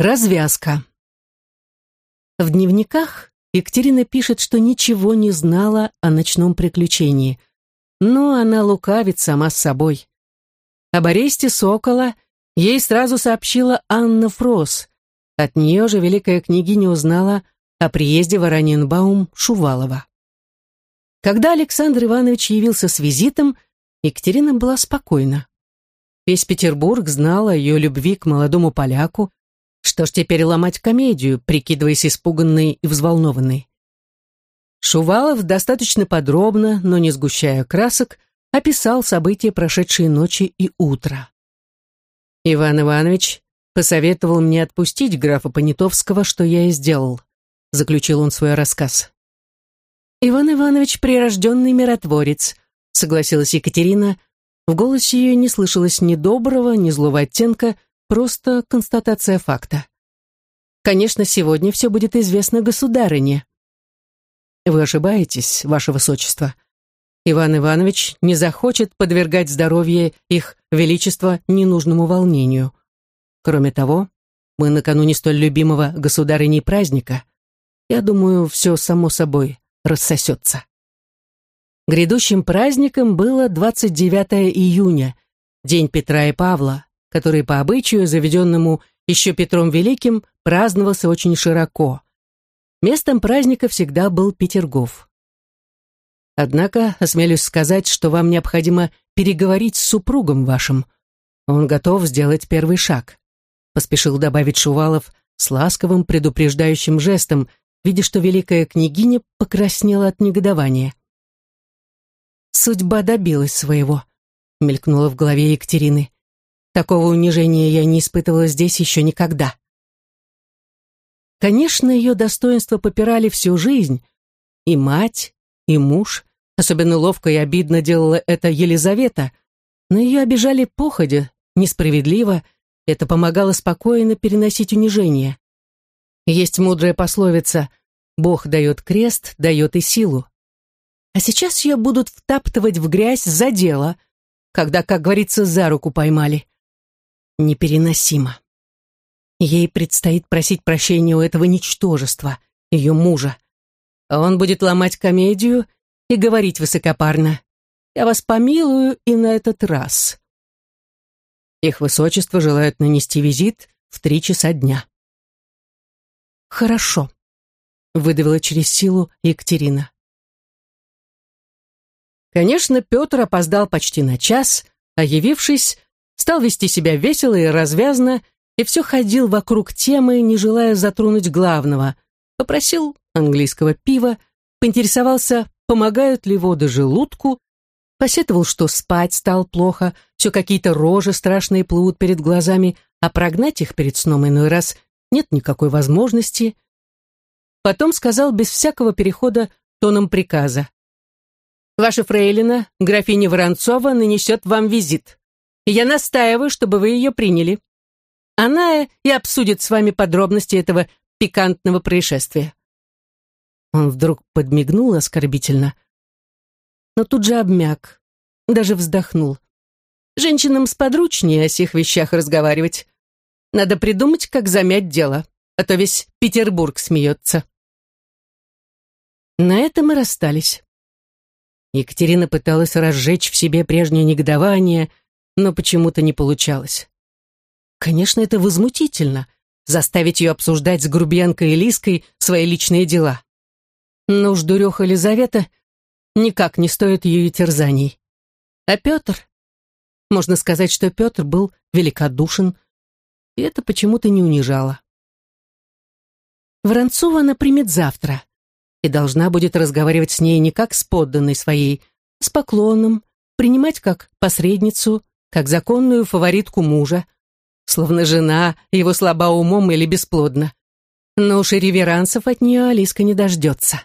Развязка. В дневниках Екатерина пишет, что ничего не знала о ночном приключении, но она лукавит сама с собой. Об аресте Сокола ей сразу сообщила Анна Фрос. От нее же великая княгиня узнала о приезде в Аранинбаум Шувалова. Когда Александр Иванович явился с визитом, Екатерина была спокойна. Весь Петербург знал о ее любви к молодому поляку, что ж теперь ломать комедию, прикидываясь испуганной и взволнованной? Шувалов достаточно подробно, но не сгущая красок, описал события прошедшей ночи и утра. Иван Иванович посоветовал мне отпустить графа Понятовского, что я и сделал, заключил он свой рассказ. Иван Иванович прирожденный миротворец, согласилась Екатерина, в голосе ее не слышалось ни доброго, ни злого оттенка, Просто констатация факта. Конечно, сегодня все будет известно государыне. Вы ошибаетесь, ваше высочество. Иван Иванович не захочет подвергать здоровье их величества ненужному волнению. Кроме того, мы накануне столь любимого государыней праздника. Я думаю, все само собой рассосется. Грядущим праздником было 29 июня, день Петра и Павла, который по обычаю, заведенному еще Петром Великим, праздновался очень широко. Местом праздника всегда был Петергоф. Однако, осмелюсь сказать, что вам необходимо переговорить с супругом вашим. Он готов сделать первый шаг, поспешил добавить Шувалов с ласковым предупреждающим жестом, видя, что великая княгиня покраснела от негодования. «Судьба добилась своего», — мелькнула в голове Екатерины. Такого унижения я не испытывала здесь еще никогда. Конечно, ее достоинство попирали всю жизнь. И мать, и муж. Особенно ловко и обидно делала это Елизавета. Но ее обижали походя, несправедливо. Это помогало спокойно переносить унижение. Есть мудрая пословица «Бог дает крест, дает и силу». А сейчас ее будут втаптывать в грязь за дело, когда, как говорится, за руку поймали непереносимо. Ей предстоит просить прощения у этого ничтожества, ее мужа. А он будет ломать комедию и говорить высокопарно. «Я вас помилую и на этот раз». Их высочество желают нанести визит в три часа дня. «Хорошо», — выдавила через силу Екатерина. Конечно, Петр опоздал почти на час, а явившись, стал вести себя весело и развязно, и все ходил вокруг темы, не желая затронуть главного. Попросил английского пива, поинтересовался, помогают ли воды желудку, посетовал, что спать стал плохо, все какие-то рожи страшные плывут перед глазами, а прогнать их перед сном иной раз нет никакой возможности. Потом сказал без всякого перехода тоном приказа. «Ваша фрейлина, графиня Воронцова, нанесет вам визит я настаиваю, чтобы вы ее приняли. Она и обсудит с вами подробности этого пикантного происшествия». Он вдруг подмигнул оскорбительно, но тут же обмяк, даже вздохнул. «Женщинам сподручнее о сих вещах разговаривать. Надо придумать, как замять дело, а то весь Петербург смеется». На этом и расстались. Екатерина пыталась разжечь в себе прежнее негодование, но почему-то не получалось. Конечно, это возмутительно — заставить ее обсуждать с грубиянкой Элиской свои личные дела. Но уж дуреха Елизавета никак не стоит ее терзаний. А Петр? Можно сказать, что Петр был великодушен, и это почему-то не унижало. Воронцова она примет завтра и должна будет разговаривать с ней не как с подданной своей, с поклоном, принимать как посредницу, как законную фаворитку мужа, словно жена его слаба умом или бесплодна. Но уж и реверансов от нее Алиска не дождется.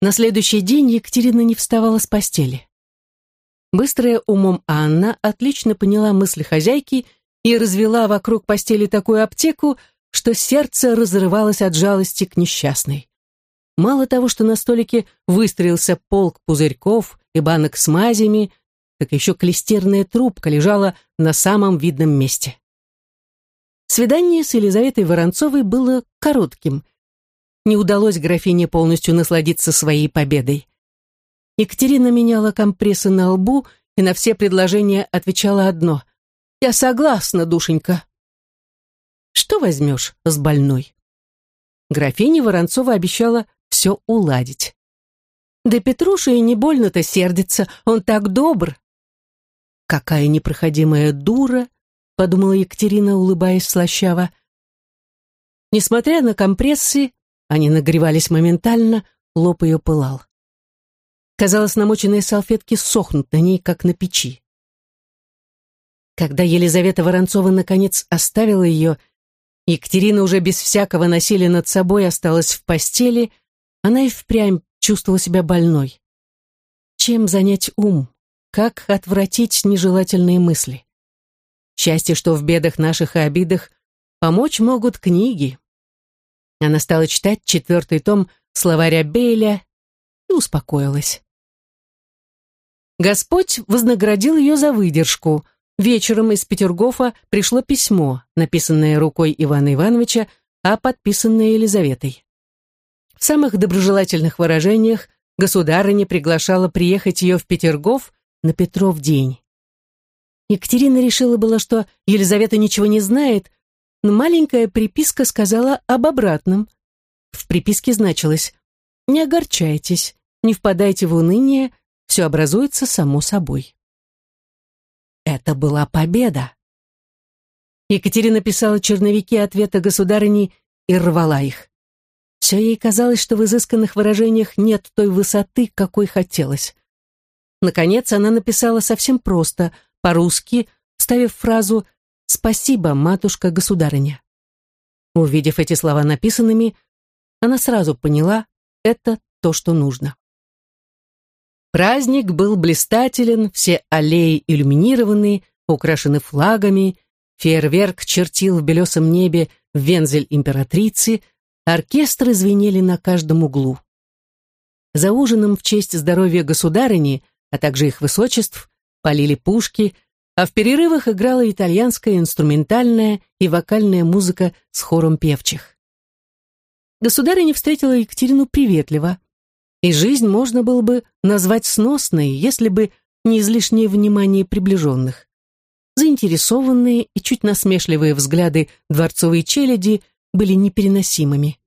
На следующий день Екатерина не вставала с постели. Быстрая умом Анна отлично поняла мысли хозяйки и развела вокруг постели такую аптеку, что сердце разрывалось от жалости к несчастной. Мало того, что на столике выстроился полк пузырьков и банок с мазями, так еще клестерная трубка лежала на самом видном месте. Свидание с Елизаветой Воронцовой было коротким. Не удалось графине полностью насладиться своей победой. Екатерина меняла компрессы на лбу и на все предложения отвечала одно. «Я согласна, душенька». Что возьмешь с больной? Графиня Воронцова обещала все уладить. Да Петруша и не больно-то сердится, он так добр. Какая непроходимая дура, подумала Екатерина, улыбаясь слащаво. Несмотря на компрессы, они нагревались моментально, лоб ее пылал. Казалось, намоченные салфетки сохнут на ней, как на печи. Когда Елизавета Воронцова наконец оставила ее, Екатерина уже без всякого насилия над собой осталась в постели, она и впрямь чувствовала себя больной. Чем занять ум? Как отвратить нежелательные мысли? Счастье, что в бедах наших и обидах помочь могут книги. Она стала читать четвертый том словаря Бейля и успокоилась. Господь вознаградил ее за выдержку. Вечером из Петергофа пришло письмо, написанное рукой Ивана Ивановича, а подписанное Елизаветой. В самых доброжелательных выражениях государыня приглашала приехать ее в Петергоф на Петров день. Екатерина решила было, что Елизавета ничего не знает, но маленькая приписка сказала об обратном. В приписке значилось «Не огорчайтесь, не впадайте в уныние, все образуется само собой». Это была победа. Екатерина писала черновики ответа государыни и рвала их. Все ей казалось, что в изысканных выражениях нет той высоты, какой хотелось. Наконец она написала совсем просто, по-русски, вставив фразу «Спасибо, матушка-государыня». Увидев эти слова написанными, она сразу поняла, это то, что нужно. Праздник был блистателен, все аллеи иллюминированы, украшены флагами, фейерверк чертил в белесом небе вензель императрицы, оркестры звенели на каждом углу. За ужином в честь здоровья государыни, а также их высочеств, полили пушки, а в перерывах играла итальянская инструментальная и вокальная музыка с хором певчих. Государыня встретила Екатерину приветливо и жизнь можно было бы назвать сносной, если бы не излишнее внимание приближенных. Заинтересованные и чуть насмешливые взгляды дворцовой челяди были непереносимыми.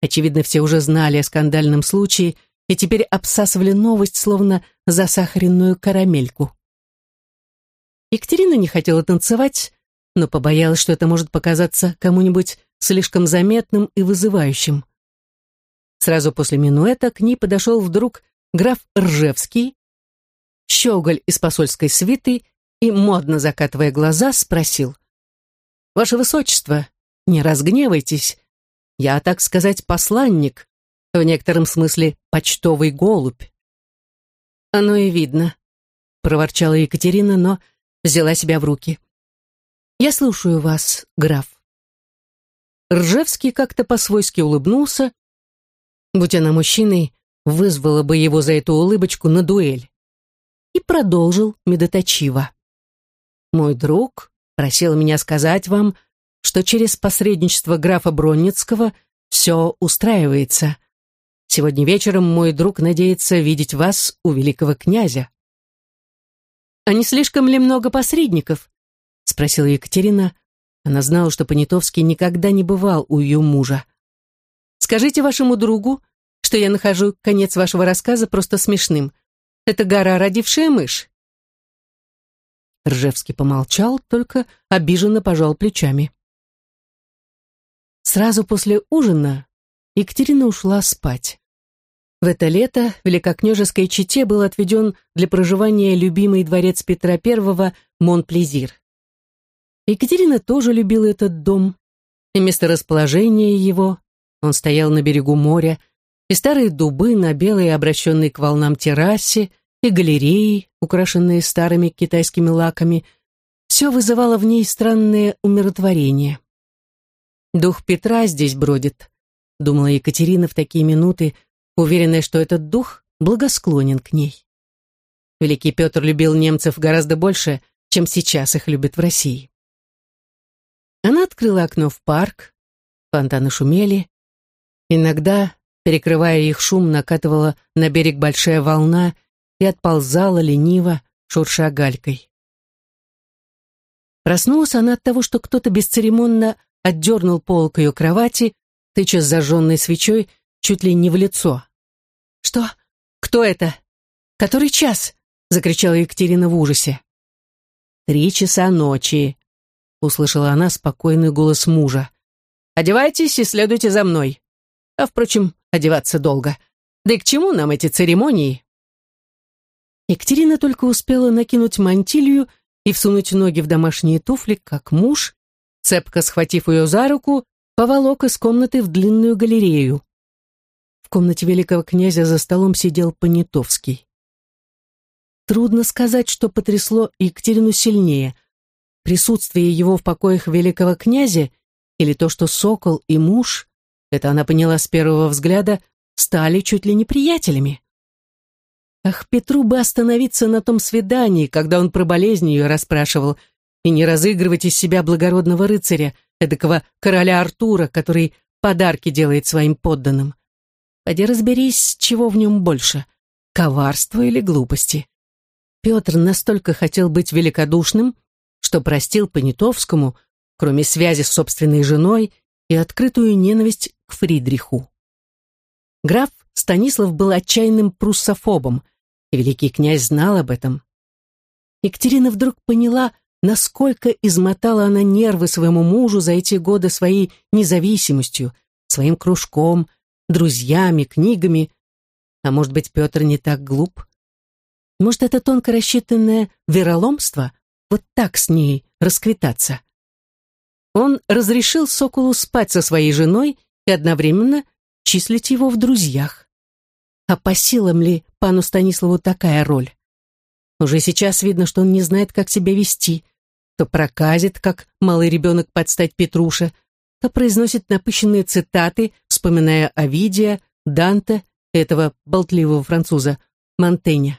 Очевидно, все уже знали о скандальном случае и теперь обсасывали новость, словно засахаренную карамельку. Екатерина не хотела танцевать, но побоялась, что это может показаться кому-нибудь слишком заметным и вызывающим. Сразу после минуэта к ней подошел вдруг граф Ржевский, щеголь из посольской свиты и, модно закатывая глаза, спросил. «Ваше Высочество, не разгневайтесь. Я, так сказать, посланник, в некотором смысле почтовый голубь». «Оно и видно», — проворчала Екатерина, но взяла себя в руки. «Я слушаю вас, граф». Ржевский как-то по-свойски улыбнулся, будь она мужчиной, вызвала бы его за эту улыбочку на дуэль. И продолжил медоточиво. «Мой друг просил меня сказать вам, что через посредничество графа Бронницкого все устраивается. Сегодня вечером мой друг надеется видеть вас у великого князя». «А не слишком ли много посредников?» — спросила Екатерина. Она знала, что Понятовский никогда не бывал у ее мужа. Скажите вашему другу, что я нахожу конец вашего рассказа просто смешным. Это гора, родившая мышь». Ржевский помолчал, только обиженно пожал плечами. Сразу после ужина Екатерина ушла спать. В это лето великокняжеской чете был отведен для проживания любимый дворец Петра I Монплезир. Екатерина тоже любила этот дом, и месторасположение его, он стоял на берегу моря, и старые дубы на белой обращенной к волнам террасе, и галереи, украшенные старыми китайскими лаками, все вызывало в ней странное умиротворение. «Дух Петра здесь бродит», — думала Екатерина в такие минуты, уверенная, что этот дух благосклонен к ней. Великий Петр любил немцев гораздо больше, чем сейчас их любят в России. Она открыла окно в парк, фонтаны шумели. Иногда, перекрывая их шум, накатывала на берег большая волна и отползала лениво, шурша галькой. Проснулась она от того, что кто-то бесцеремонно отдернул пол к ее кровати, тыча с зажженной свечой чуть ли не в лицо. «Что? Кто это? Который час?» — закричала Екатерина в ужасе. «Три часа ночи», — услышала она спокойный голос мужа. «Одевайтесь и следуйте за мной. А, впрочем, одеваться долго. Да и к чему нам эти церемонии?» Екатерина только успела накинуть мантилью и всунуть ноги в домашние туфли, как муж, цепко схватив ее за руку, поволок из комнаты в длинную галерею. Комнате великого князя за столом сидел Понятовский. Трудно сказать, что потрясло Екатерину сильнее. Присутствие его в покоях великого князя или то, что Сокол и муж, это она поняла с первого взгляда, стали чуть ли не приятелями. Ах, Петру бы остановиться на том свидании, когда он про болезнь ее расспрашивал, и не разыгрывать из себя благородного рыцаря, эдакого короля Артура, который подарки делает своим подданным. Пойди разберись, чего в нем больше, коварства или глупости. Петр настолько хотел быть великодушным, что простил Понятовскому, кроме связи с собственной женой, и открытую ненависть к Фридриху. Граф Станислав был отчаянным пруссофобом, и великий князь знал об этом. Екатерина вдруг поняла, насколько измотала она нервы своему мужу за эти годы своей независимостью, своим кружком, друзьями, книгами. А может быть, Петр не так глуп? Может, это тонко рассчитанное вероломство вот так с ней расквитаться? Он разрешил Соколу спать со своей женой и одновременно числить его в друзьях. А по силам ли пану Станиславу такая роль? Уже сейчас видно, что он не знает, как себя вести. То проказит, как малый ребенок под стать Петруше, то произносит напыщенные цитаты, вспоминая Овидия, Данте, этого болтливого француза, Монтеня.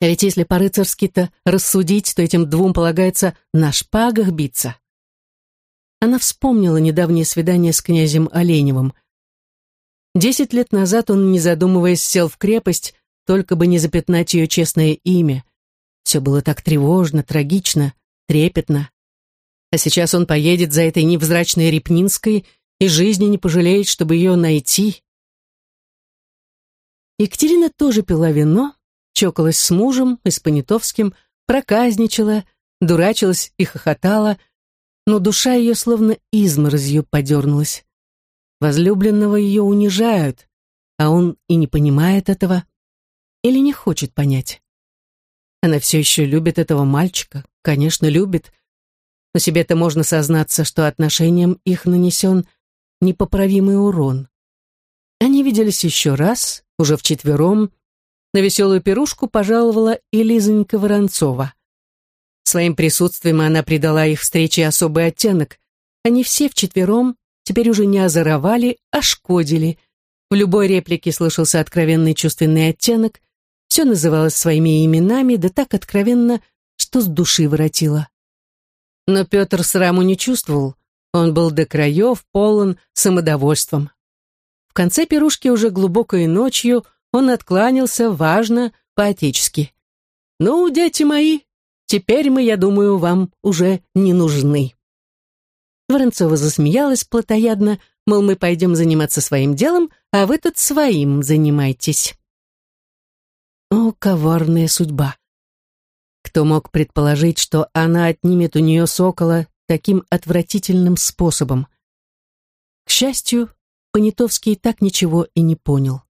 А ведь если по-рыцарски-то рассудить, то этим двум полагается на шпагах биться. Она вспомнила недавнее свидание с князем Оленевым. Десять лет назад он, не задумываясь, сел в крепость, только бы не запятнать ее честное имя. Все было так тревожно, трагично, трепетно. А сейчас он поедет за этой невзрачной Репнинской и жизни не пожалеет, чтобы ее найти. Екатерина тоже пила вино, чокалась с мужем и с Понятовским, проказничала, дурачилась и хохотала, но душа ее словно изморозью подернулась. Возлюбленного ее унижают, а он и не понимает этого или не хочет понять. Она все еще любит этого мальчика, конечно, любит, но себе-то можно сознаться, что отношениям их нанесен непоправимый урон. Они виделись еще раз, уже вчетвером, на веселую пирушку пожаловала и Лизонька Воронцова. Своим присутствием она придала их встрече особый оттенок. Они все вчетвером теперь уже не озоровали, а шкодили. В любой реплике слышался откровенный чувственный оттенок, все называлось своими именами, да так откровенно, что с души воротило. Но Петр сраму не чувствовал, он был до краев полон самодовольством. В конце пирушки уже глубокой ночью он откланялся важно, по-отечески. «Ну, дети мои, теперь мы, я думаю, вам уже не нужны». Воронцова засмеялась плотоядно, мол, мы пойдем заниматься своим делом, а вы тут своим занимайтесь. О, коварная судьба! Кто мог предположить, что она отнимет у нее сокола таким отвратительным способом? К счастью, Понятовский так ничего и не понял.